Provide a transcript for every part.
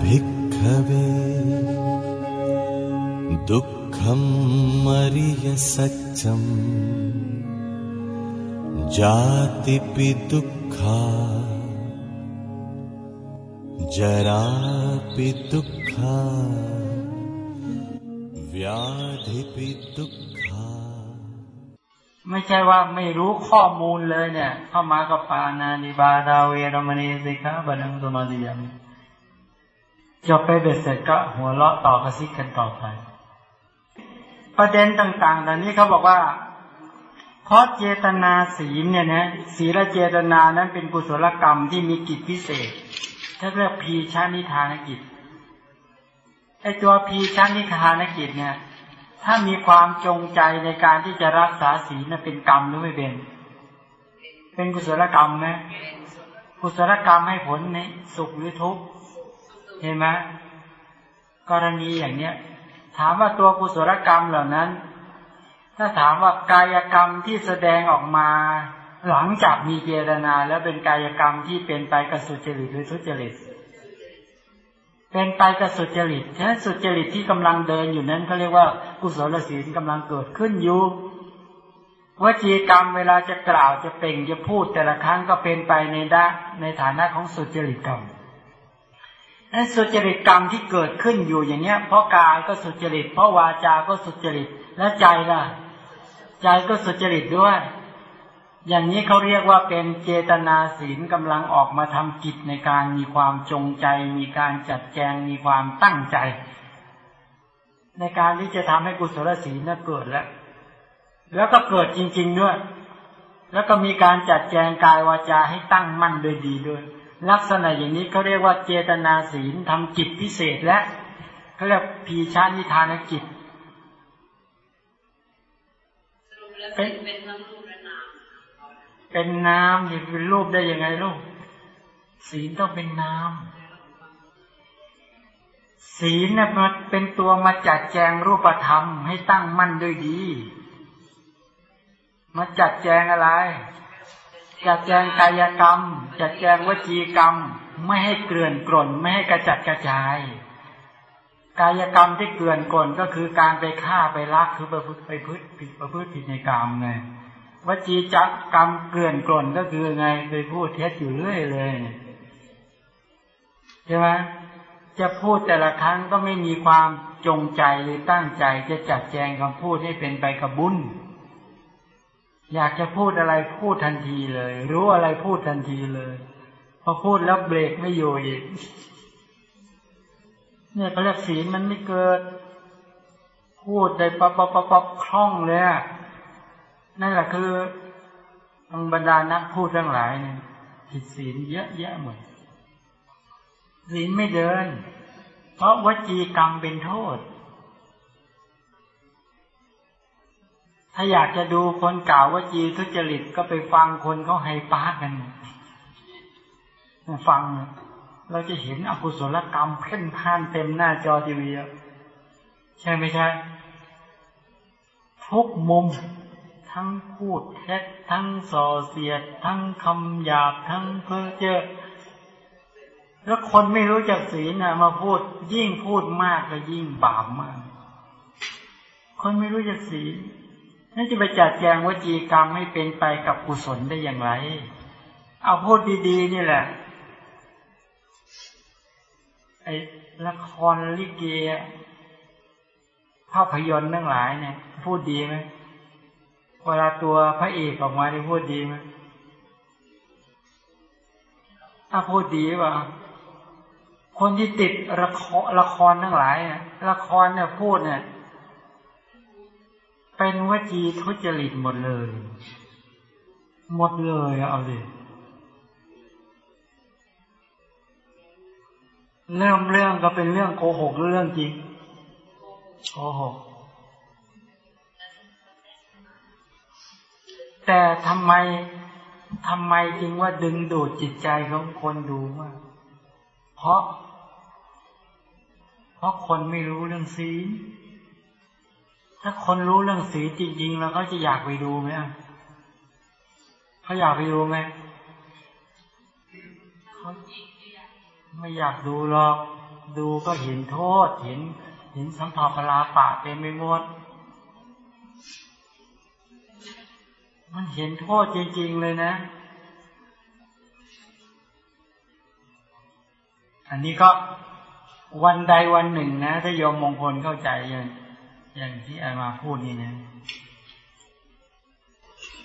इदं खोपनभिक्खवे दुःखं मरियसच्चम् जातिपि दुःखा जरापि दुःखा व्याधिपि दुःखा ไม่ใช่ว่าไม่รู้ข้อมูลเลยเนี่ย เข้ามากับปานานิบาดาเวรมณีสิกขาบันังสมาธิยาม จบไปเบ็ดเสร็จก็หัวเราะต่อกระซิกกันต่อไป ประเด็นต่างๆตอนนี้เขาบอกว่า เพราะเจตนาศีลเนี่ยนะศีลเจตนานั้นเป็นกุศลกรรมที่มีกิจพิเศษถ้าเรียกพีชานิทานกิจไอตัวพีชานิทานกิจเนี่ย ถ้ามีความจงใจในการที่จะรักษาศีลเป็นกรรมหรือไม่เป็น เป็นกุศลกรรมไหมกุศลกรรมให้ผลในสุขหรือทุกข์ เห็นไหมกรณีอย่างเนี้ย ถามว่าตัวกุศลกรรมเหล่านั้น ถ้าถามว่ากายกรรมที่แสดงออกมาหลังจากมีเจตนา แล้วเป็นกายกรรมที่เป็นไปกับสุจริตหรือทุจริต เป็นไปกับสุจริตฉะนั้นสุจริตที่กำลังเดินอยู่นั้นเขาเรียกว่ากุศลศีลกำลังเกิดขึ้นอยู่วจีกรรมเวลาจะกล่าวจะเป่งจะพูดแต่ละครั้งก็เป็นไปในด้านในฐานะของสุจริตกรรม สุจริตกรรมที่เกิดขึ้นอยู่อย่างเนี้ย เพราะกายก็สุจริต เพราะวาจาก็สุจริต และใจล่ะ ใจก็สุจริตด้วย อย่างนี้เขาเรียกว่าเป็นเจตนาศีลกำลังออกมาทำกิจในการมีความจงใจ มีการจัดแจงมีความตั้งใจ ในการที่จะทำให้กุศลศีลนั้นเกิดแล้ว แล้วก็เกิดจริง ๆด้วย แล้วก็มีการจัดแจงกายวาจาให้ตั้งมั่นโดยดีด้วย ลักษณะอย่างนี้เขาเรียกว่าเจตนาศีลทำกิจพิเศษและเขาเรียกพีชานิทานกิจเป็นเป็นทั้งรูปและนามเป็นน้ำเป็นรูปได้ยังไงลูกศีลต้องเป็นน้ำศีลเนี่ยมันเป็นตัวมาจัดแจงรูปธรรมให้ตั้งมั่นด้วยดี มาจัดแจงอะไร จัดแจงกายกรรม จัดแจงวจีกรรม ไม่ให้เกลื่อนกล่นไม่ให้กระจัดกระจาย กายกรรมที่เกลื่อนกล่นก็คือการไปฆ่าไปลักคือประพฤติไปพืชผิดประพฤติผิดในกรรมไงวจีจักกรรมเกลื่อนกล่นก็คือไงไปพูดเท็จอยู่เรื่อยเลยใช่ไหมจะพูดแต่ละครั้งก็ไม่มีความจงใจหรือตั้งใจจะจัดแจงคำพูดให้เป็นไปกับบุญ อยากจะพูดอะไรพูดทันทีเลย รู้อะไรพูดทันทีเลยพอพูดแล้วเบรกไม่อยู่อีก เนี่ยเขาเรียกศีลมันไม่เกิด พูดได้ปั๊บปั๊บปั๊บปั๊บคล่องเลยนั่นแหละคือบรรดานักพูดทั้งหลายเนี่ยผิดศีลเยอะแยะหมดศีลไม่เดิน เพราะวจีกรรมเป็นโทษาอยากจะดูคนกล่าวว่าจีทุจริตก็ไปฟังคนเขาไฮปาร์กันฟัง เราจะเห็นอกุศลกรรมเพ่นพ่านเต็มหน้าจอทีวีใช่ไม่ใช่ ทุกมุม ทั้งพูดเท็จทั้งส่อเสียด ทั้งคำหยาบทั้งเพ้อเจ้อแล้วคนไม่รู้จักศีลนะมาพูดยิ่งพูดมากก็ยิ่งบาปมาก คนไม่รู้จักศีล นั่นจะไปจัดแจงวจีกรรมให้เป็นไปกับกุศลได้อย่างไร เอาพูดดีๆนี่แหละ ไอ้ละครลิเกภาพยนตร์ทั้งหลายเนี่ย พูดดีไหมเวลาตัวพระเอกออกมาได้พูดดีไหมถ้าพูดดีป่ะคนที่ติดละครละครทั้งหลายเนี่ยละครเนี่ยพูดเนี่ย เป็นวจีทุจริตหมดเลย หมดเลยเอาเลยเริ่มเรื่องก็เป็นเรื่องโกหกเรื่องจริงโกหกแต่ทำไมทำไมจึงว่าดึงดูดจิตใจของคนดูมากเพราะ เพราะคนไม่รู้เรื่องศีล ถ้าคนรู้เรื่องศีลจริง ๆ แล้วเขาจะอยากไปดูไหมเขาอยากไปดูไหมเขาไม่อยากดูหรอก ดูก็เห็นโทษ เห็น เห็นสัมผัสปลาปะเต็มไปหมด มันเห็นโทษจริง ๆ เลยนะ อันนี้ก็วันใดวันหนึ่งนะ ถ้าโยมมงคลเข้าใจย่าง อย่างที่อามาพูดนี่นะ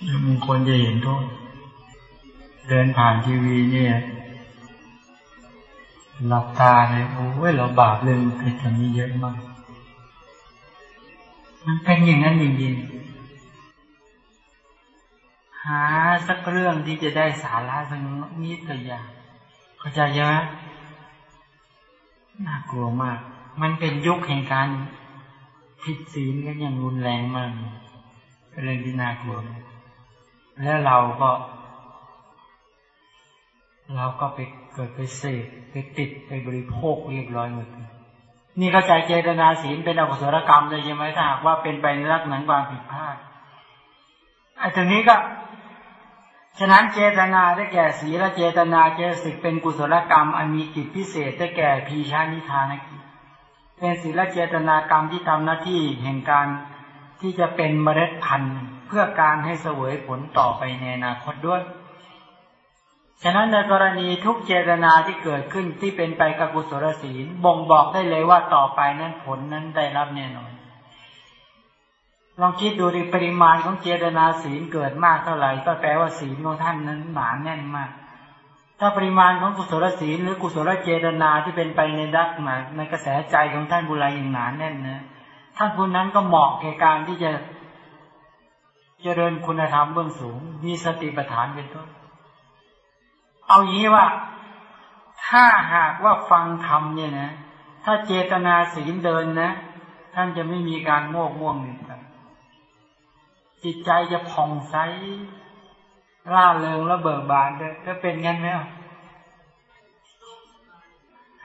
โยมมงคลจะเห็นโทษเดินผ่านทีวีเนี่ยหลับตาเลยโอ้ยเราบาปเรื่องผิดทำนี้เยอะมาก มันเป็นอย่างนั้นจริงๆหาสักเรื่องที่จะได้สาระสักนิดตัวอย่างเข้าใจไหมน่ากลัวมาก มันเป็นยุคแห่งการ ผิดศีลกันอย่างรุนแรงมากเป็นเรื่องที่น่ากลัว แล้วเราก็ เราก็ไปเกิดไปเสพไปติดไปบริโภคเรียบร้อยหมดนี่เข้าใจเจตนาศีลเป็นอกุศลกรรมเลยใช่ไหมถ้าหากว่าเป็นไปในลักษณะความผิดพลาดไอ้ตรงนี้ก็ ฉะนั้นเจตนาได้แก่ศีลเจตนาเจสิกเป็นกุศลกรรม อันมีกิจพิเศษได้แก่พีชานิทานกิจ เป็นศีลเจตนากรรมที่ทำหน้าที่แห่งการที่จะเป็นเมล็ดพันธุ์เพื่อการให้เสวยผลต่อไปในอนาคตด้วย ฉะนั้นในกรณีทุกเจตนาที่เกิดขึ้นที่เป็นไปกับกุศลศีลบ่งบอกได้เลยว่าต่อไปนั้นผลนั้นได้รับแน่นอน ลองคิดดูดิปริมาณของเจตนาศีลเกิดมากเท่าไหร่ก็แปลว่าศีลของท่านนั้นหนาแน่นมาก ถ้าปริมาณของกุศลศีลหรือกุศลเจตนาที่เป็นไปในดักหมายในกระแสใจของท่านบุไรอย่างหนาแน่นนะท่านผู้นั้นก็เหมาะแก่การที่จะเจริญคุณธรรมเบื้องสูง มีสติปัฏฐานเป็นต้น เอาอย่างนี้ว่า ถ้าหากว่าฟังธรรมเนี่ยนะ ถ้าเจตนาศีลเดินนะ ท่านจะไม่มีการโมกม่วงหนึ่งจิตใจจะผ่องใส ร่าเริงและเบิกบานด้วยก็เป็นงั้นไหม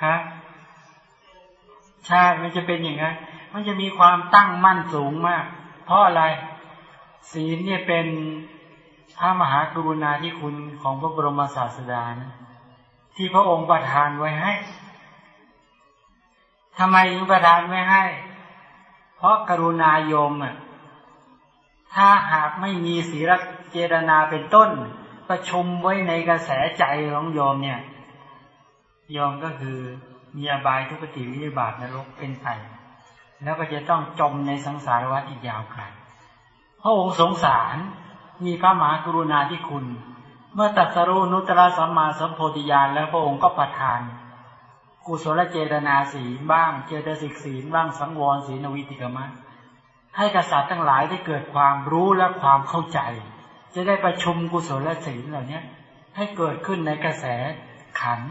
ฮะใช่มันจะเป็นอย่างนั้นมันจะมีความตั้งมั่นสูงมาก เพราะอะไร ศีลเนี่ยเป็นพระมหากรุณาธิคุณของพระบรมศาสดานะที่พระองค์ประทานไว้ให้ทำไมถึงประทานไว้ให้ เพราะกรุณาโยมอะถ้าหากไม่มีศีล เจตนาเป็นต้น ประชุมไว้ในกระแสใจของโยมเนี่ยโยมก็คือมีอบายทุกติวิบาตนรกเป็นไปแล้วก็จะต้องจมในสังสารวัฏอีกยาวไกลพระองค์สงสารมีพระมหากรุณาธิคุณ เมื่อตัสรุนุตระสัมมาสัมโพธิญาณแล้วพระองค์ก็ประทาน กุศลเจตนาศีลบ้างเจตสิกศีลบ้างสังวรศีลวิติกรรมะให้กษัตริย์ทั้งหลายได้เกิดความรู้และความเข้าใจ จะได้ประชุมกุศลศีลเหล่านี้ให้เกิดขึ้นในกระแสขัน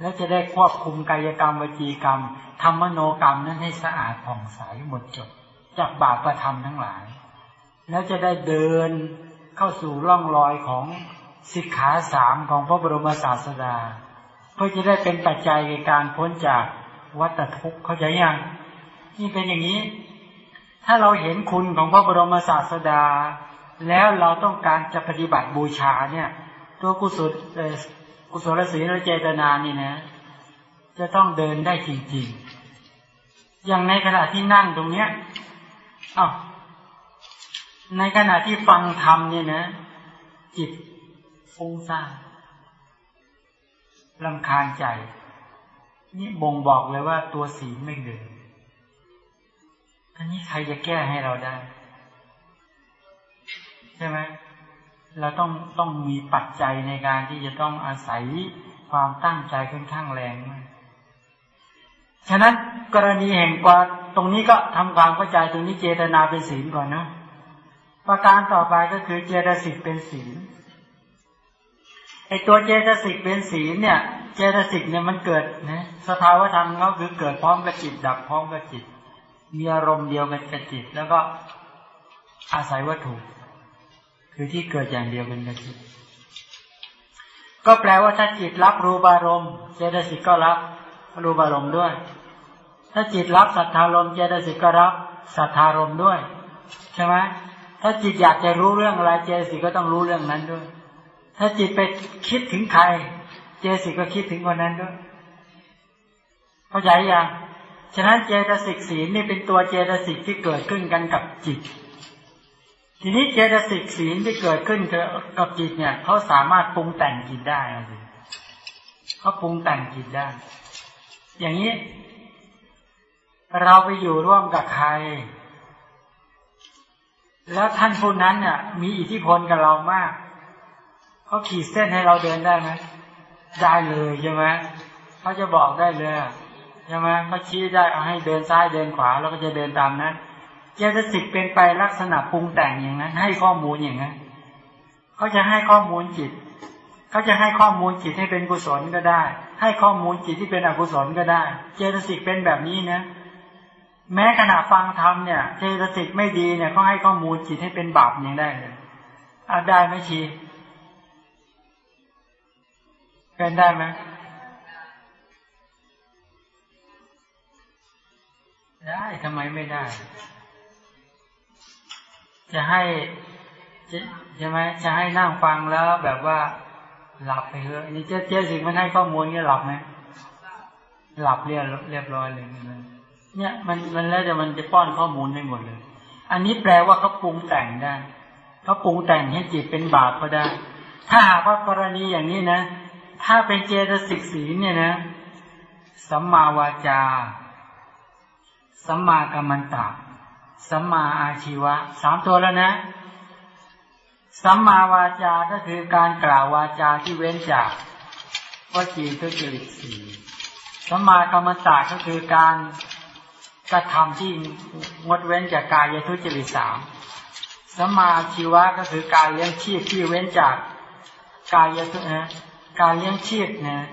และจะได้ควบคุมกายกรรมวจีกรรมธรรมโนกรรมนั้นให้สะอาดผ่องใสหมดจดจากบาปประธรรมทั้งหลาย แล้วจะได้เดินเข้าสู่ร่องรอยของสิกขาสามของพระบรมศาสดา เพื่อจะได้เป็นปัจจัยในการพ้นจากวัฏทุกข์เข้าใจยังนี่เป็นอย่างนี้ ถ้าเราเห็นคุณของพระบรมศาสดา แล้วเราต้องการจะปฏิบัติบูชาเนี่ย ตัวกุศลกุศลศีลเจตนานี่นะ จะต้องเดินได้จริงๆ อย่างในขณะที่นั่งตรงเนี้ยอ้าวในขณะที่ฟังธรรมเนี่ยนะ จิตฟุ้งซ่านลำคาญใจ นี่บ่งบอกเลยว่าตัวศีลไม่เดินอันนี้ใครจะแก้ให้เราได้ ใช่ไหมเราต้องต้องมีปัจจัยในการที่จะต้องอาศัยความตั้งใจค่อนข้างแรงมากฉะนั้นกรณีแห่งกว่าตรงนี้ก็ทำความเข้าใจตรงนี้เจตนาเป็นศีลก่อนนะ ประการต่อไปก็คือเจตสิกเป็นศีลไอตัวเจตสิกเป็นศีลเนี่ย เจตสิกเนี่ยมันเกิดนะสภาวธรรมเขาคือเกิดพร้อมกับจิต ดับพร้อมกับจิต มีอารมณ์เดียวกันกับจิต แล้วก็อาศัยวัตถุ คือที่เกิดอย่างเดียวกันกับจิตก็แปลว่าถ้าจิตรับรูปารมณ์เจตสิกก็รับรูปารมณ์ด้วย ถ้าจิตรับสัทธารมณ์เจตสิกก็รับสัทธารมณ์ด้วย ใช่ไหมถ้าจิตอยากจะรู้เรื่องอะไรเจตสิกก็ต้องรู้เรื่องนั้นด้วย ถ้าจิตไปคิดถึงใคร เจตสิกก็คิดถึงคนนั้นด้วยเข้าใจยังฉะนั้นเจตสิกศีลนี่เป็นตัวเจตสิกที่เกิดขึ้นกันกับจิต ทีนี้เจตสิกศีลที่เกิดขึ้นกับจิตเนี่ยเขาสามารถปรุงแต่งจิตได้เขาปรุงแต่งจิตได้ อย่างนี้ เราไปอยู่ร่วมกับใคร แล้วท่านผู้นั้นเนี่ยมีอิทธิพลกับเรามากเขาขีดเส้นให้เราเดินได้ไหมได้เลยใช่ไหมเขาจะบอกได้เลยใช่ไหมเขาชี้ได้เอาให้เดินซ้ายเดินขวาเราก็จะเดินตามนั้น เจตสิกเป็นไปลักษณะปรุงแต่งอย่างนั้น ให้ข้อมูลอย่างนั้นเขาจะให้ข้อมูลจิตเขาจะให้ข้อมูลจิตให้เป็นกุศลก็ได้ ให้ข้อมูลจิตที่เป็นอกุศลก็ได้ เจตสิกเป็นแบบนี้นะ แม้ขณะฟังธรรมเนี่ย เจตสิกไม่ดีเนี่ยเขาให้ข้อมูลจิตให้เป็นบาปอย่างได้เลยอาได้ไหมชีเป็นได้ไหมได้ทำไมไม่ได้ จะให้ใช่ไหมจะให้นั่งฟังแล้วแบบว่าหลับไปเถอะนี่เจ๊เจ๊สิมันให้ข้อมูลนี่หลับไหมหลับเรียบเรียบร้อยเลยเนี่ยมันมันแล้วจะมันจะป้อนข้อมูลได้หมดเลย อันนี้แปลว่าเขาปรุงแต่งได้เขาปรุงแต่งให้จิตเป็นบาปก็ได้ ถ้าหากว่ากรณีอย่างนี้นะ ถ้าเป็นเจตสิกสีเนี่ยนะสัมมาวาจาสัมมากัมมันตะ สัมมาอาชีวะสามตัวแล้วนะ สัมมาวาจาก็คือการกล่าววาจาที่เว้นจากวจีทุจริตสี่สัมมากัมมันตะก็คือการกระทำที่งดเว้นจากกายทุจริตสามสัมมาชีวะก็คือการเลี้ยงชีพที่เว้นจากกายทุนะการเลี้ยงชีพนะ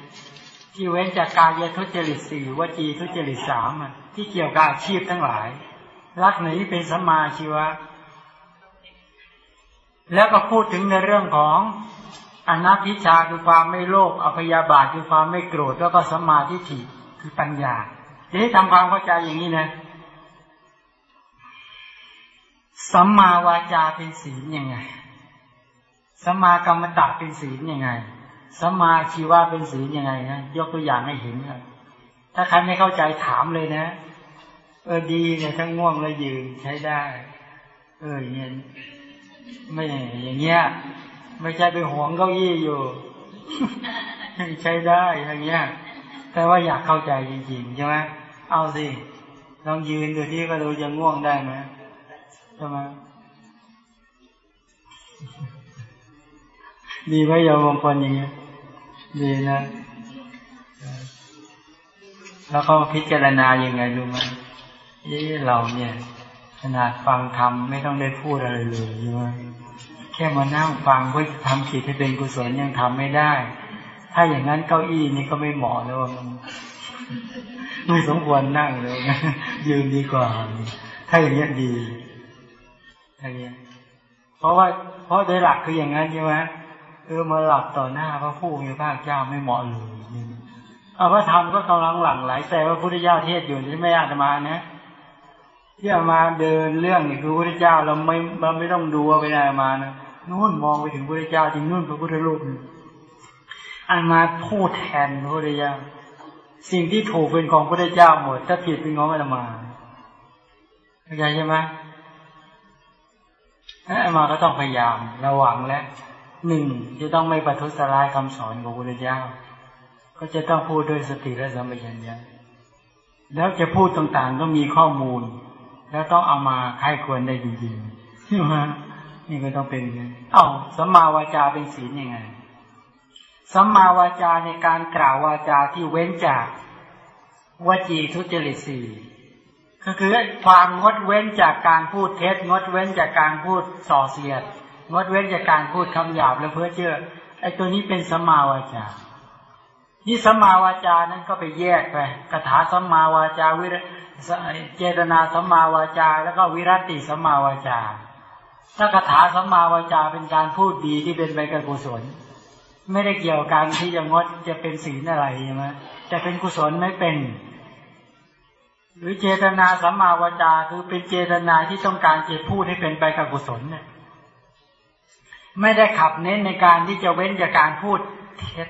ที่เว้นจากกายทุจริตสี่วจีทุจริตสามที่เกี่ยวกับอาชีพทั้งหลาย ลักษณะนี้เป็นสัมมาชีวะ แล้วก็พูดถึงในเรื่องของอนัพิชาคือความไม่โลภอภยาบาทคือความไม่โกรธแล้วก็สัมมาทิฏฐิคือปัญญาจะให้ทำความเข้าใจอย่างนี้นะสัมมาวาจาเป็นศีลยังไงสัมมากรรมตะเป็นศีลยังไงสัมมาชีวะเป็นศีลยังไงนะยกตัวอย่างให้เห็นครับถ้าใครไม่เข้าใจถามเลยนะ เออดีเนี่ยทั้งง่วงแล้วยืนใช้ได้ เอออย่างเงี้ยไม่อย่างเงี้ย ไม่ใช่ไปห่วงเก้าอี้อยู่ใช้ได้อย่างเงี้ยแต่ว่าอยากเข้าใจจริงๆใช่ไหมเอาสิลองยืนดูที่ก็ดูจะง่วงได้ไหมใช่ไหมดีไหมโยมบางคนอย่างเงี้ยดีนะ แล้วเขาพิจารณายังไงรู้ไหม ยี่เราเนี่ย ขนาดฟังธรรมไม่ต้องได้พูดอะไรเลยใช่ไหมแค่มานั่งฟังเพื่อทำจิตให้เป็นกุศลยังทำไม่ได้ ถ้าอย่างนั้นเก้าอี้นี่ก็ไม่เหมาะแล้วไม่สมควรนั่งเลยยืนดีกว่า ถ้าอย่างนี้ดีอย่างนี้เพราะว่า เพราะโดยหลักคืออย่างนั้นใช่ไหมเออมาหลับต่อหน้าพระผู้มีพระเจ้าไม่เหมาะเลยเอาพระธรรมก็กำลังหลั่งไหลแต่ว่าพุทธเจ้าเทศอยู่ที่ไม่อาจมานะ ที่อามาเดินเรื่องนี่คือพระเจ้าเราไม่เราไม่ต้องดูว่าไปไหนมานะนู่นมองไปถึงพระเจ้าจริงนู่นพระพุทธรูปอันมาพูดแทนพระพุทธเจ้าสิ่งที่ถูกเป็นของพระเจ้าหมด ถ้าผิดเป็นของอาตมาเข้าใจใช่ไหมอามาก็ต้องพยายามระวังและหนึ่งจะต้องไม่ประทุษร้ายคำสอนของพระเจ้า ก็จะต้องพูดด้วยสติและสัมปชัญญะแล้วจะพูดต่างๆก็มีข้อมูล แล้วต้องเอามาค่ายควรได้จริงๆใช่ไหมนี่ก็ต้องเป็นเอ้าสัมมาวาจาเป็นศีลยังไงสัมมาวาจาในการกล่าววาจาที่เว้นจากวจีทุจริตสี่ก็คือความงดเว้นจากการพูดเท็จงดเว้นจากการพูดส่อเสียด งดเว้นจากการพูดคำหยาบและเพื่อเชื่อไอ้ตัวนี้เป็นสัมมาวาจา นี่สัมมาวาจานั้นก็ไปแยกไปคาถาสัมมาวาจาวิรเจตนาสัมมาวาจา แล้วก็วิรติสัมมาวาจา ถ้าคาถาสัมมาวาจาเป็นการพูดดีที่เป็นไปกับกุศล ไม่ได้เกี่ยวกันที่จะงดจะเป็นศีลอะไรใช่ไหมแต่เป็นกุศลไม่เป็น หรือเจตนาสัมมาวาจาคือเป็นเจตนาที่ต้องการจะพูดให้เป็นไปกับกุศลเนี่ยไม่ได้ขับเน้นในการที่จะเว้นจากการพูดเท็จ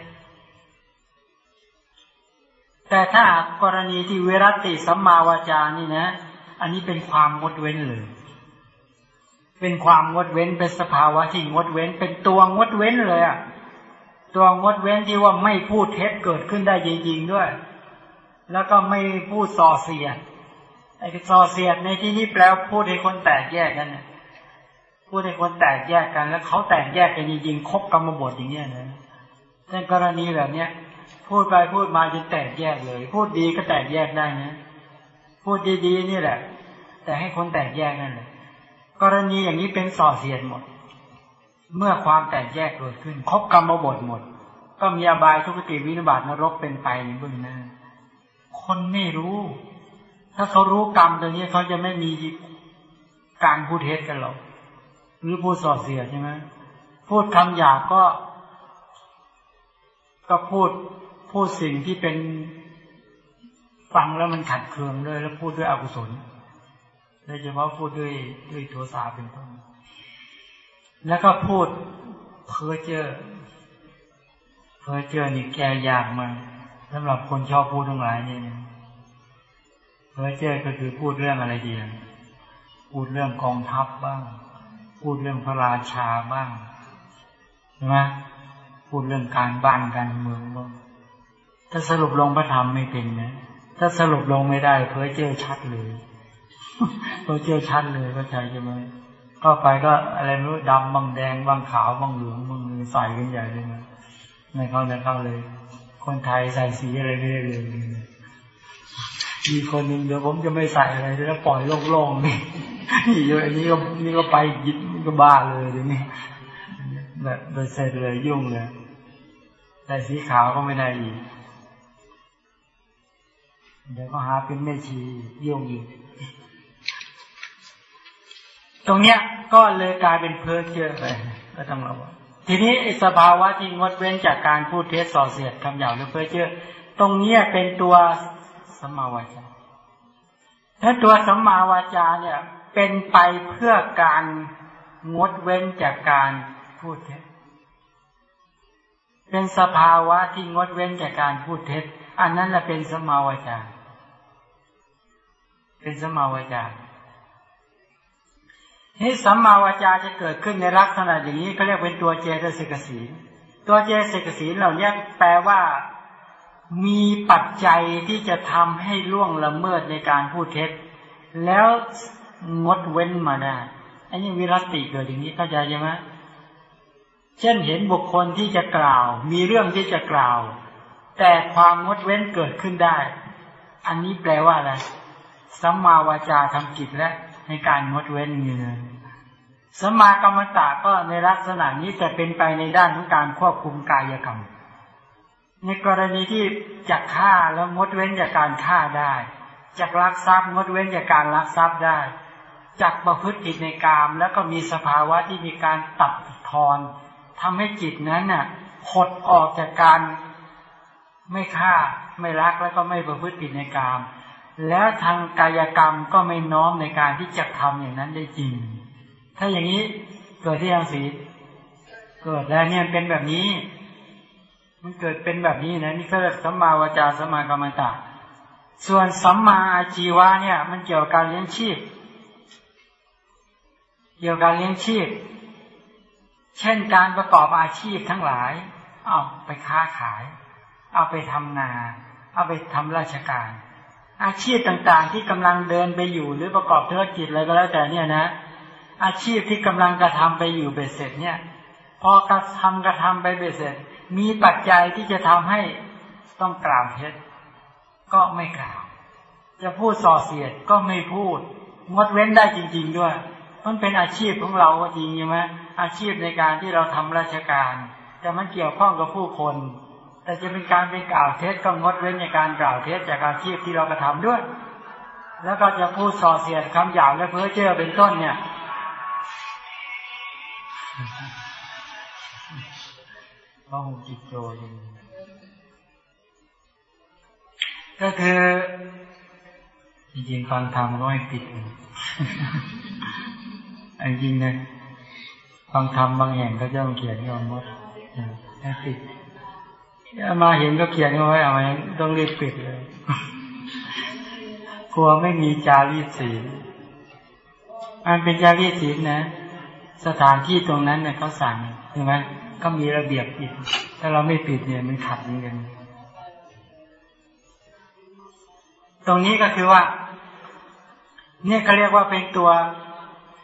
แต่ถ้ากรณีที่เวรติสัมมาวาจานี่นะ อันนี้เป็นความงดเว้นเลย เป็นความงดเว้นเป็นสภาวะที่งดเว้น เป็นตัวงดเว้นเลยอะตัวงดเว้นที่ว่าไม่พูดเท็จเกิดขึ้นได้จริงๆด้วย แล้วก็ไม่พูดส่อเสียดไอ้ส่อเสียดในที่นี้แปลพูดให้คนแตกแยกกันเนี่ยพูดให้คนแตกแยกกัน แล้วเขาแตกแยกกันจริงๆคบกรรมบทอย่างเงี้ยนะในกรณีแบบเนี้ย พูดไปพูดมาจะแตกแยกเลย พูดดีก็แตกแยกได้นะพูดดีๆนี่แหละ แต่ให้คนแตกแยกนั่นแหละกรณีอย่างนี้เป็นส่อเสียดหมด เมื่อความแตกแยกเกิดขึ้นครบกรรมบทหมด ก็มีอบายทุกติวินบาตนรกเป็นไปในเบื้องหน้าคนไม่รู้ ถ้าเขารู้กรรมตัวนี้เขาจะไม่มีการพูดเท็จกันหรอกหรือพูดส่อเสียดใช่ไหมพูดคำหยาบก็ ก็พูด พูดสิ่งที่เป็นฟังแล้วมันขัดเคืองด้วยแล้วพูดด้วยอกุศลโดยเฉพาะพูดด้วยด้วยโทสะเป็นต้นแล้วก็พูดเพ้อเจ้อเพ้อเจ้อนี่แกยากมากสำหรับคนชอบพูดทั้งหลายนี่เพ้อเจ้อก็คือพูดเรื่องอะไรดีพูดเรื่องกองทัพบ้าง พูดเรื่องพระราชาบ้างใช่ไหมพูดเรื่องการบ้านการเมืองบ้าง ถ้าสรุปลงพระธรรมไม่เป็นนะ ถ้าสรุปลงไม่ได้เพ้อเจอชัดเลยเพ้อเจอชัดเลยก็ใช่ใช่ไหมเข้าไปก็อะไรไม่รู้ดำบางแดงบางขาวบางเหลืองบางใส่กันใหญ่เลยนะไม่เข้าไม่เข้าเลย คนไทยใส่สีอะไรไม่ได้เลยมีคนหนึ่งเดี๋ยวผมจะไม่ใส่อะไรแล้วปล่อยโล่งๆนี่เยอะอันนี้ก็นี่ก็ไปยิดนี่ก็บ้าเลยเดี๋ยวนี้แบบโดยเสร็จเลยยุ่งเลยใส่สีขาวก็ไม่ได้อีก เดี๋ยวก็หาเป็นแม่ชียุ่งอีกตรงเนี้ยก็เลยกลายเป็นเพ้อเจ้อไปก็ต้องระวังทีนี้สภาวะที่งดเว้นจากการพูดเท็จส่อเสียดคำหยาบหรือเพ้อเจ้อตรงเนี้ยเป็นตัวสัมมาวาจาถ้าตัวสัมมาวาจาเนี่ย เป็นไปเพื่อการงดเว้นจากการพูดเท็จ เป็นสภาวะที่งดเว้นจากการพูดเท็จ อันนั้นแหละเป็นสมมาวาจา เป็นสมมาวาจานี่สัมมาวาจาจะเกิดขึ้นในลักษณะอย่างนี้เขาเรียกเป็นตัวเจตสิกสีตัวเจตสิกสีเหล่านี้แปลว่ามีปัจจัยที่จะทำให้ล่วงละเมิดในการพูดเท็จ แล้วงดเว้นมาได้อันนี้วิรติเกิดอย่างนี้เข้าใจใช่ไหมเช่นเห็นบุคคลที่จะกล่าว มีเรื่องที่จะกล่าว แต่ความงดเว้นเกิดขึ้นได้ อันนี้แปลว่าอะไรสัมมาวาจาทำกิจและในการงดเว้นเงินสมมากรรมตาก็ในลักษณะนี้จะเป็นไปในด้านของการควบคุมกายกรรม ในกรณีที่จะฆ่าแล้วงดเว้นจากการฆ่าได้จากลักทรัพย์งดเว้นจากการลักทรัพย์ได้จากประพฤติจิตในกามแล้วก็มีสภาวะที่มีการตัดทอนทำให้จิตนั้นน่ะหดออกจากการ ไม่ฆ่าไม่รักแล้วก็ไม่ประพฤติผิดในกาม แล้วทางกายกรรมก็ไม่น้อมในการที่จะทำอย่างนั้นได้จริง ถ้าอย่างนี้เกิดที่ยังสีเกิดแล้วเนี่ยเป็นแบบนี้ มันเกิดเป็นแบบนี้นะนี่ก็สัมมาวาจาสัมมากรรมตาส่วนสัมมาอาชีวะเนี่ย มันเกี่ยวกับการเลี้ยงชีพ เกี่ยวกับการเลี้ยงชีพ เช่นการประกอบอาชีพทั้งหลาย เอาไปค้าขาย เอาไปทำนา เอาไปทำราชการ อาชีพต่างๆที่กำลังเดินไปอยู่หรือประกอบธุรกิจอะไรก็แล้วแต่เนี่ยนะ อาชีพที่กำลังกระทำไปอยู่เบ็ดเสร็จเนี่ย พอกระทำกระทำไปเบ็ดเสร็จ มีปัจจัยที่จะทำให้ต้องกล่าวเท็จก็ไม่กล่าว จะพูดส่อเสียดก็ไม่พูด งดเว้นได้จริง ๆ ด้วยมันเป็นอาชีพของเราจริงใช่ไหมอาชีพในการที่เราทำราชการ แต่มันเกี่ยวข้องกับผู้คน แต่จะเป็นการเป็นกล่าวเท็จก็งดเว้นในการกล่าวเท็จจากอาชีพที่เรากระทาด้วย แล้วก็จะพูดส่อเสียดคำหยาบและเพ้อเจ้อเป็นต้นเนี่ยก็หงจิตโจยก็คือ จริงๆฟังธรรมก็ไม่ปิดจริงนะฟังธรรมบางแห่งก็จะต้องเขียนยอมมดให้ปิด มาเห็นก็เขียนเอาไว้เอาไว้ต้องรีบปิดเลย กลัวไม่มีจารีตศีลมันเป็นจารีตศีลนะ สถานที่ตรงนั้นเนี่ยเขาสั่งใช่ไหมก็มีระเบียบปิด ถ้าเราไม่ปิดเนี่ยมันขัดกัน ตรงนี้ก็คือว่า เนี่ยเขาเรียกว่าเป็นตัว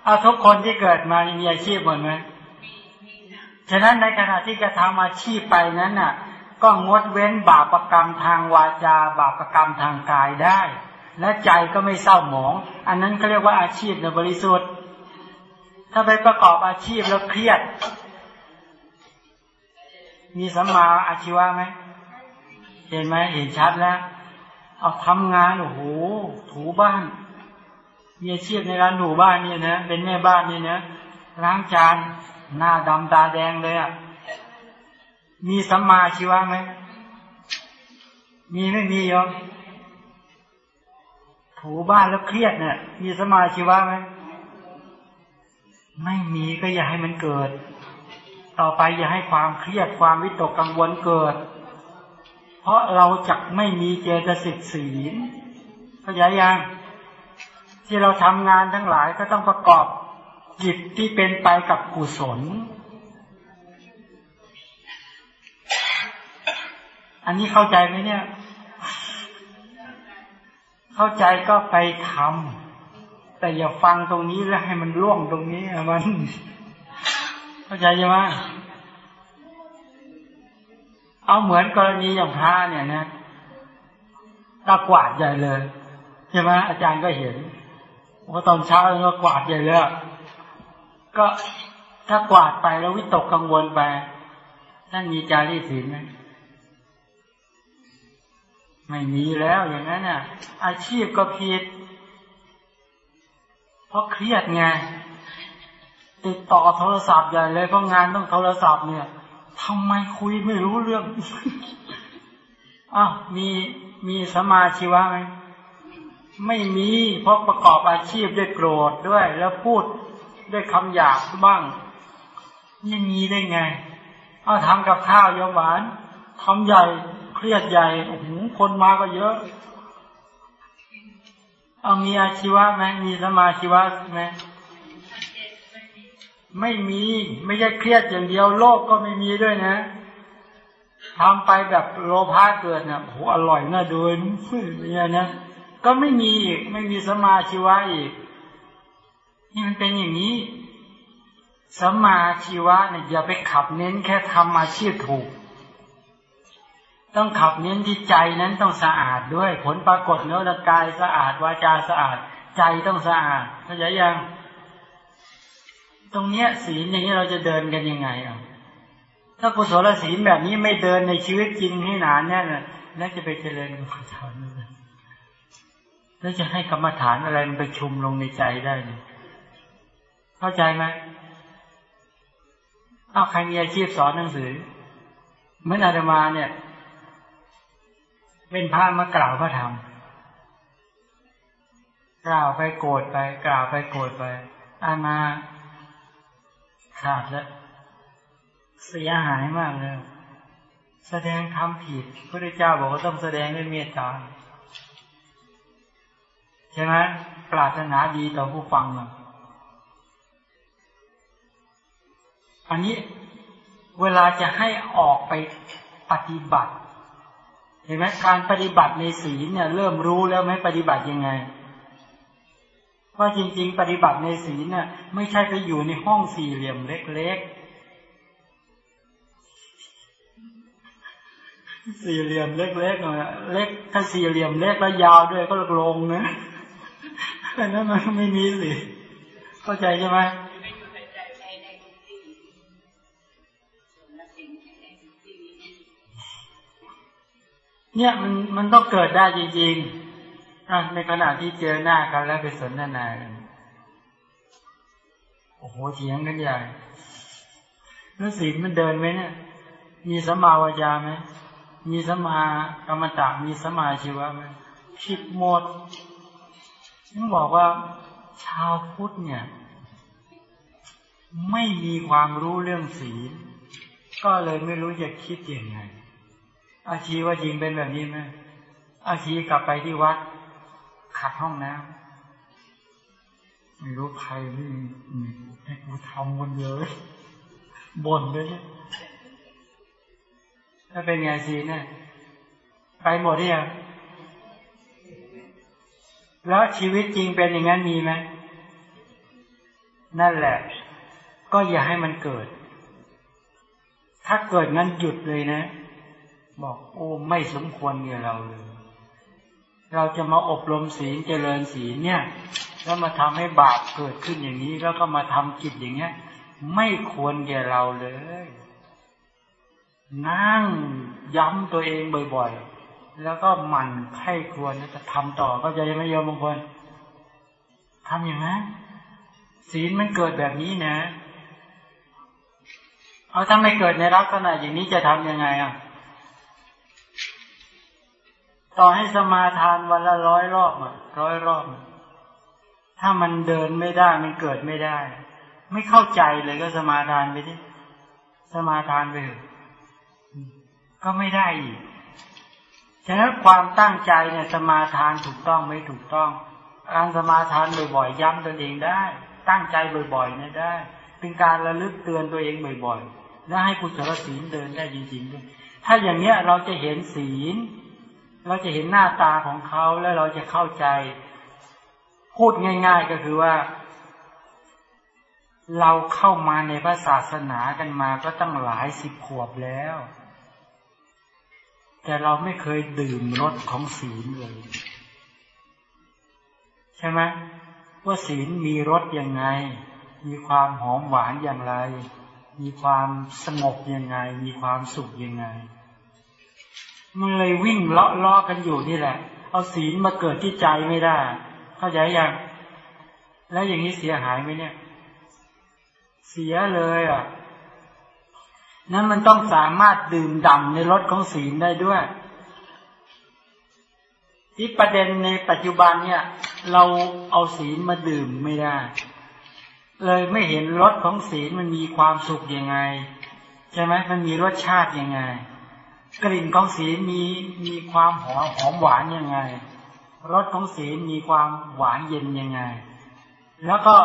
เอาทุกคนที่เกิดมามีอาชีพหมดไหมฉะนั้นในขณะที่จะทำอาชีพไปนั้นน่ะ ก็งดเว้นบาปรกรรมทางวาจา บาปรกรรมทางกายได้ และใจก็ไม่เศร้าหมอง อันนั้นเขาเรียกว่าอาชีพในบริสุทธิ์ ถ้าไปประกอบอาชีพแล้วเครียด มีสัมมาอาชีวะไหมเห็นไหมเห็นชัดแล้ว เอาทำงานโอ้โหถูบ้านมีอาชีพในร้านถูบ้านเนี่ยนะเป็นแม่บ้านเนี่ยนะล้างจานหน้าดำตาแดงเลยอะ มีสัมมาชีวะไหมมีไม่มียอมถูบ้านแล้วเครียดเนี่ย มีสมาชีวะไหมไม่มีก็อย่าให้มันเกิด ต่อไปอย่าให้ความเครียดความวิตกกังวลเกิด เพราะเราจะไม่มีเจตสิกศีลเข้าใจยังที่เราทำงานทั้งหลายก็ต้องประกอบจิตที่เป็นไปกับกุศล อันนี้เข้าใจไหมเนี่ย เข้าใจก็ไปทำแต่อย่าฟังตรงนี้แล้วให้มันล่วงตรงนี้มัน เข้าใจใช่ไหมเอาเหมือนกรณีอย่างพระเนี่ยนะตากวาดใหญ่เลยใช่ไหมอาจารย์ก็เห็นว่าตอนเช้าก็กวาดใหญ่เลยก็ถ้ากวาดไปแล้ววิตกกังวลไปท่านมีจารีศีลไหม ไม่มีแล้วอย่างนั้นน่ะ อาชีพก็ผิด เพราะเครียดไงติดต่อโทรศัพท์ใหญ่เลยเพราะงานต้องโทรศัพท์เนี่ยทำไมคุยไม่รู้เรื่องอ้าวมีมีสมาชีวะไหมไม่มีเพราะประกอบอาชีพด้วยโกรธด้วย แล้วพูดด้วยคำหยาบบ้างนี่มีได้ไง เอาทำกับข้าวยมหวานทำใหญ่ เครียดใหญ่โอ้โหคนมาก็เยอะ เอามีอาชีวะไหมมีสมาชีวะไหมไม่มีไม่ใช่เครียดอย่างเดียวโลกก็ไม่มีด้วยนะทำไปแบบโลภะเกิดเนี่ยโหอร่อยน่าดูเนี่ยนะก็ไม่มีอีกไม่มีสมาชีวะอีกนี่มันเป็นอย่างนี้สมาชีวะเนี่ยอย่าไปขับเน้นแค่ทำอาชีพถูก ต้องขับเน้นที่ใจนั้นต้องสะอาดด้วย ผลปรากฏเนื้อกายสะอาดวาจาสะอาด ใจต้องสะอาดเข้าใจยัง ตรงเนี้ยศีลอย่างนี้เราจะเดินกันยังไงอะถ้ากุศลศีลแบบนี้ไม่เดินในชีวิตจริงให้หนานแน่นแล้วจะไปเจริญกรรมฐานแล้วจะให้กรรมฐานอะไรมันไปชุมลงในใจได้เนี่ยเข้าใจไหมเอาใครมีอาชีพสอนหนังสือเหมือนอาตมาเนี่ย เป็นพระมากล่าวพระธรรมกล่าวไปโกรธไปกล่าวไปโกรธไป อามาขาดแล้วเสียหายมากเลย แสดงทำผิดพระเจ้าบอกว่าต้องแสดงด้วยเมตตาใช่ไหมปรารถนาดีต่อผู้ฟังเอันนี้เวลาจะให้ออกไปปฏิบัติ เห็นไหมการปฏิบัติในศีลเนี่ย เริ่มรู้แล้วไหมปฏิบัติยังไงว่าจริง ๆ ปฏิบัติในศีลเนี่ยไม่ใช่ไปอยู่ในห้องสี่เหลี่ยมเล็กๆสี่เหลี่ยมเล็กๆหน่อยเล็กถ้าสี่เหลี่ยมเล็กแล้วยาวด้วยก็ลงนะอันนั้นมันไม่มีสิเข้าใจใช่ไหม เนี่ยมันมันต้องเกิดได้จริงๆในขณะที่เจอหน้ากันแล้วไปสนทนากันโอ้โหเถียงกันใหญ่แล้วศีลมันเดินไหมเนี่ย มีสมาวาจาไหมมีสมากรรมตามีสมาชีวะไหมผิดหมดต้องบอกว่าชาวพุทธเนี่ย ไม่มีความรู้เรื่องศีลก็เลยไม่รู้จะคิดยังไง อาชีว่าจริงเป็นแบบนี้ไหมอาชีกลับไปที่วัด ขัดห้องน้ำไม่รู้ใครนี่ให้กูทำคนเยวเลยบ่นเลยเนี่ยถ้าเป็นไงสีเนี่ยไปหมดหรือยังแล้วชีวิตจริงเป็นอย่างนั้นมีไหมนั่นแหละ ก็อย่าให้มันเกิด ถ้าเกิดงั้นหยุดเลยนะ บอกโอ้ไม่สมควรเนี่ยเราเลยเราจะมาอบรมศีลเจริญศีลเนี่ยแล้วมาทำให้บาปเกิดขึ้นอย่างนี้ แล้วก็มาทำกิจอย่างเงี้ย ไม่ควรแก่เราเลย นั่งย้ำตัวเองบ่อยๆ แล้วก็หมั่นไข้ควรจะทำต่อก็จะไม่ยอมบางคนทำอย่างนั้นศีลมันเกิดแบบนี้นะ เอาถ้าไม่เกิดในลักษณะอย่างนี้จะทำยังไงอะ ต่อให้สมาทานวันละร้อยรอบอะร้อยรอบ ถ้ามันเดินไม่ได้มันเกิดไม่ได้ ไม่เข้าใจเลยก็สมาทานไปดิสมาทานไปเถอะก็ไม่ได้อีกฉะนั้นความตั้งใจเนี่ยสมาทานถูกต้องไม่ถูกต้อง การสมาทานบ่อยๆย้ำตนเองได้ ตั้งใจบ่อยๆเนี่ยได้ เป็นการระลึกเตือนตัวเองบ่อยๆ และให้กุศลศีลเดินได้จริงๆด้วยถ้าอย่างเนี้ยเราจะเห็นศีล เราจะเห็นหน้าตาของเขาแล้วเราจะเข้าใจ พูดง่าย ๆก็คือว่า เราเข้ามาในพระศาสนากันมาก็ตั้งหลายสิบขวบแล้ว แต่เราไม่เคยดื่มรสของศีลเลย ใช่ไหมว่าศีลมีรสยังไง มีความหอมหวานอย่างไร มีความสงบยังไง มีความสุขยังไง มันเลยวิ่งเลาะล้อกันอยู่นี่แหละ เอาศีลมาเกิดที่ใจไม่ได้ เข้าใจยังแล้วอย่างนี้เสียหายไหมเนี่ย เสียเลยอะ นั้นมันต้องสามารถดื่มด่ำในรสของศีลได้ด้วย ที่ประเด็นในปัจจุบันเนี่ย เราเอาศีลมาดื่มไม่ได้ เลยไม่เห็นรสของศีลมันมีความสุขยังไง ใช่ไหมมันมีรสชาติยังไง กลิ่นของศีลมีมีความหอมหอมหวานยังไงรสของศีลมีความหวานเย็นยังไง แล้วก็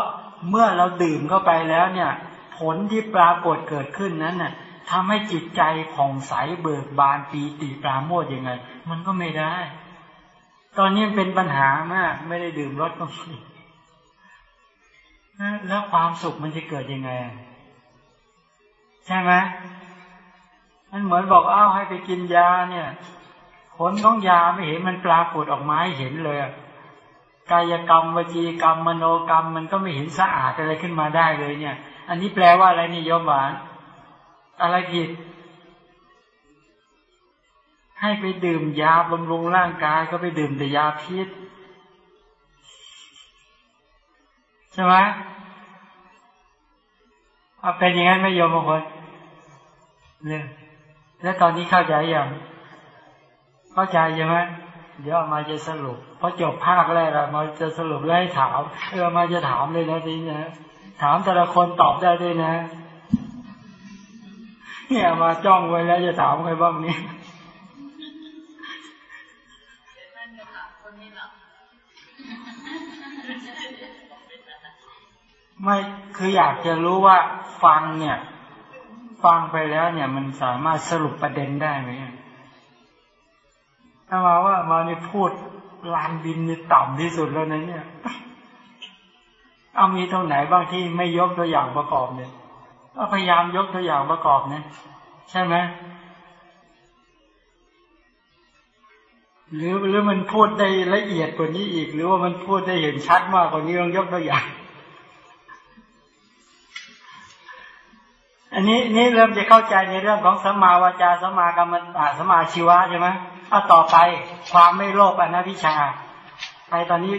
เมื่อเราดื่มเข้าไปแล้วเนี่ย ผลที่ปรากฏเกิดขึ้นนั้นน่ะทำให้จิตใจผ่องใสเบิกบานปีติปราโมทยังไง มันก็ไม่ได้ ตอนนี้เป็นปัญหามาก ไม่ได้ดื่มรสก็มีแล้วความสุขมันจะเกิดยังไง ใช่ไหม มันเหมือนบอกอ้าวให้ไปกินยาเนี่ย ผลของยาไม่เห็นมันปรากฏออกมาให้เห็นเลยกายกรรมวจีกรรมมโนกรรม มันก็ไม่เห็นสะอาดอะไรขึ้นมาได้เลย เนี่ย อันนี้แปลว่าอะไรนี่โยมหวาน อะไรผิด ให้ไปดื่มยาบำรุงร่างกายก็ไปดื่มแต่ยาพิษใช่ไหมเอาเป็นอย่างนั้นไม่โยมบางคนเนี่ย แล้วตอนนี้เข้าใจยังเข้าใจใช่ไหมเดี๋ยวมาจะสรุปพอจบภาคแรกเรามาจะสรุปแล้วให้ถามเออมาจะถามเลยนะทีนี้นะถามแต่ละคนตอบได้ด้วยนะ เนี่ยมาจ้องไว้แล้วจะถามใครบ้างเนี่ยไม่คืออยากจะรู้ว่าฟังเนี่ย ฟังไปแล้วเนี่ยมันสามารถสรุปประเด็นได้ไหมถ้ามาว่ามานี่พูดลานบินนี่ต่ำที่สุดแล้วนะเนี่ย เอามีตรงไหนบ้างที่ไม่ยกตัวอย่างประกอบเนี่ยก็พยายามยกตัวอย่างประกอบเนี่ยใช่ไหมหรือหรือมันพูดได้ละเอียดกว่านี้อีก หรือว่ามันพูดได้เห็นชัดมากกว่านี้ลองยกตัวอย่าง อันนี้นี่เริ่มจะเข้าใจในเรื่องของสมาวาจาสมากรรมตาสมาชีวะใช่ไหมเอาต่อไปความไม่โลภอนาวิชาไปตอนนี้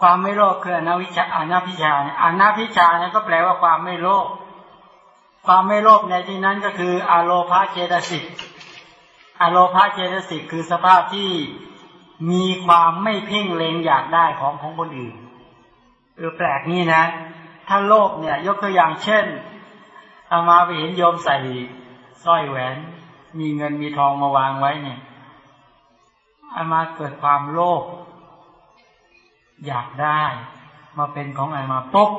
ความไม่โลภคืออนาวิชาอนาพิชาเนี่ยอนาพิชาเนี่ยก็แปลว่าความไม่โลภความไม่โลภในที่นั้นก็คืออโลภาเจตสิกอโลภาเจตสิกคือสภาพที่มีความไม่เพ่งเลงอยากได้ของของคนอื่นเออแปลกนี่นะ ถ้าโลภเนี่ย ยกตัวอย่างเช่นเอามาไปเห็นโยมใส่สร้อยแหวน มีเงินมีทองมาวางไว้เนี่ยอามาเกิดความโลภอยากได้ มาเป็นของอามาปุ๊บ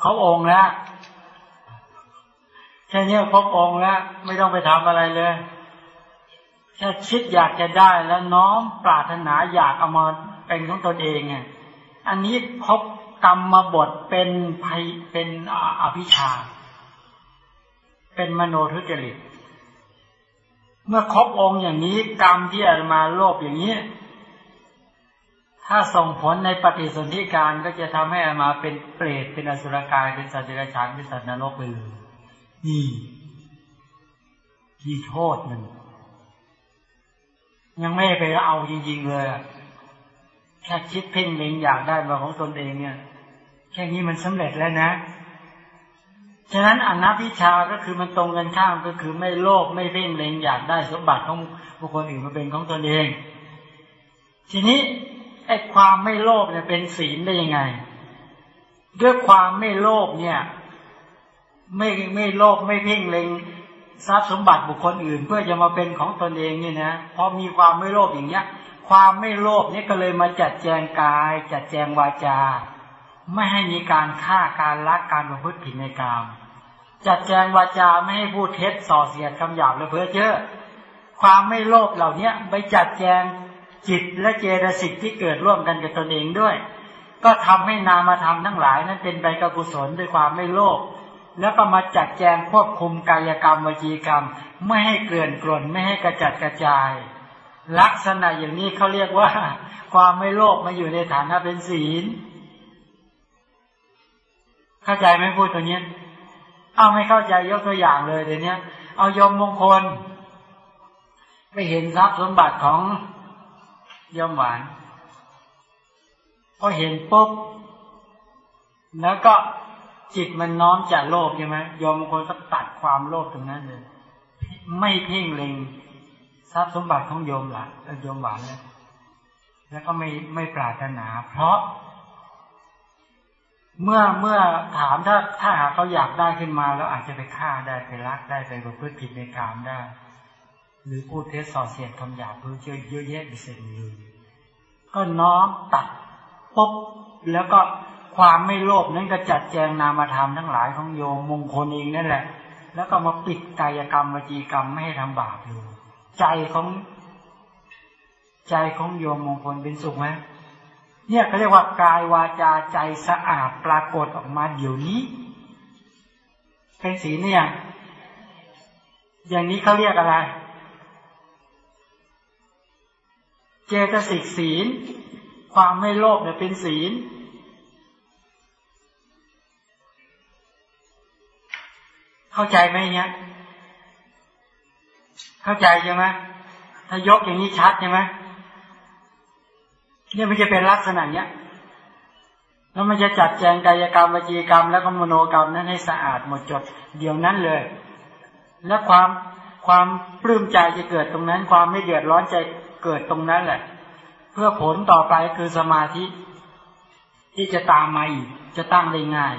เขาองค์แล้วแค่นี้ครบองค์แล้วไม่ต้องไปทำอะไรเลยแค่คิดอยากจะได้แล้วน้อมปรารถนาอยากเอามาเป็นของตนเองไงอันนี้ครบ กรรมมาบทเป็นภัยเป็นอภิชา เป็นมโนทุจริต เมื่อครบองค์อย่างนี้ กรรมที่อามาโลภอย่างนี้ ถ้าส่งผลในปฏิสนธิการก็จะทำให้อามาเป็นเปรตเป็นอสุรกายเป็นสัตว์เดรัจฉานเป็นสัตว์นรกไปเลยนี่ที่โทษมันยังไม่ไปเอาจริงๆเลยแค่คิดเพ่งเล็งอยากได้มาของตนเองเนี่ย แค่นี้มันสำเร็จแล้วนะ ฉะนั้นอนัพิชาก็คือมันตรงกันข้ามก็คือไม่โลภไม่เพ่งเล็งอยากได้สมบัติของบุคคลอื่นมาเป็นของตนเอง ทีนี้ไอ้ความไม่โลภเนี่ยเป็นศีลได้ยังไง ด้วยความไม่โลภเนี่ย ไม่ไม่โลภไม่เพ่งเล็งทรัพย์สมบัติบุคคลอื่น เพื่อจะมาเป็นของตนเองเนี่ยนะพอมีความไม่โลภอย่างเงี้ย ความไม่โลภนี่ก็เลยมาจัดแจงกาย จัดแจงวาจา ไม่ให้มีการฆ่าการลักการประพฤติผิดในกาม จัดแจงวาจาไม่ให้พูดเท็จส่อเสียดคำหยาบและเพ้อเจ้อความไม่โลภเหล่านี้ไปจัดแจงจิตและเจตสิกที่เกิดร่วมกันกับตนเองด้วย ก็ทำให้นามธรรมทั้งหลายนั้นเป็นไปกับกุศลด้วยความไม่โลภแล้วก็มาจัดแจงควบคุมกายกรรมวจีกรรม ไม่ให้เกลื่อนกล่นไม่ให้กระจัดกระจาย ลักษณะอย่างนี้เขาเรียกว่า ความไม่โลภมาอยู่ในฐานะเป็นศีล เข้าใจไหมพูดตัวนี้เอาไม่เข้าใจยกตัวอย่างเลยเดี๋ยวนี้เอายมมงคล ไปเห็นทรัพย์สมบัติของยมหวานพอเห็นปุ๊บแล้วก็จิตมันน้อมจากโลภใช่ไหมยมมงคลก็ตัดความโลภตรงนั้นเลย ไม่เพ่งเล็งทรัพย์สมบัติของโยมหละโยมหวานแล้วแล้วก็ไม่ไม่ปรารถนา เพราะ เมื่อเมื่อถามถ้าถ้าหากเขาอยากได้ขึ้นมา แล้วอาจจะไปฆ่าได้ไปรักได้ไปประพฤติผิดในกามได้ หรือพูดเท็จส่อเสียดคำหยาบเพื่อเชื่อเยอะแยะไปเสร็จเลยก็น้อมตัดปุ๊บแล้วก็ความไม่โลภนั้นก็จัดแจงนามธรรมทั้งหลายของโยมมงคลเองนั่นแหละ แล้วก็มาปิดกายกรรมวจีกรรมไม่ให้ทำบาปอยู่ ใจของ ใจของโยมมงคลเป็นสุขไหม เนี่ยเขาเรียกว่ากายวาจาใจสะอาดปรากฏออกมาเดี๋ยวนี้ เป็นสีเนี่ย อย่างนี้เขาเรียกอะไร เจตสิกศีล ความไม่โลภเนี่ยเป็นศีลเข้าใจไหมเนี่ย เข้าใจใช่ไหมถ้ายกอย่างนี้ชัดใช่ไหม เนี่ยมันจะเป็นลักษณะเนี้ย แล้วมันจะจัดแจงกายกรรมวจีกรรม แล้วก็มโนกรรมนั้นให้สะอาดหมดจด เดี๋ยวนั้นเลย และความความปลื้มใจจะเกิดตรงนั้น ความไม่เดือดร้อนใจเกิดตรงนั้นแหละ เพื่อผลต่อไปคือสมาธิที่จะตามมาอีกจะตั้งได้ง่าย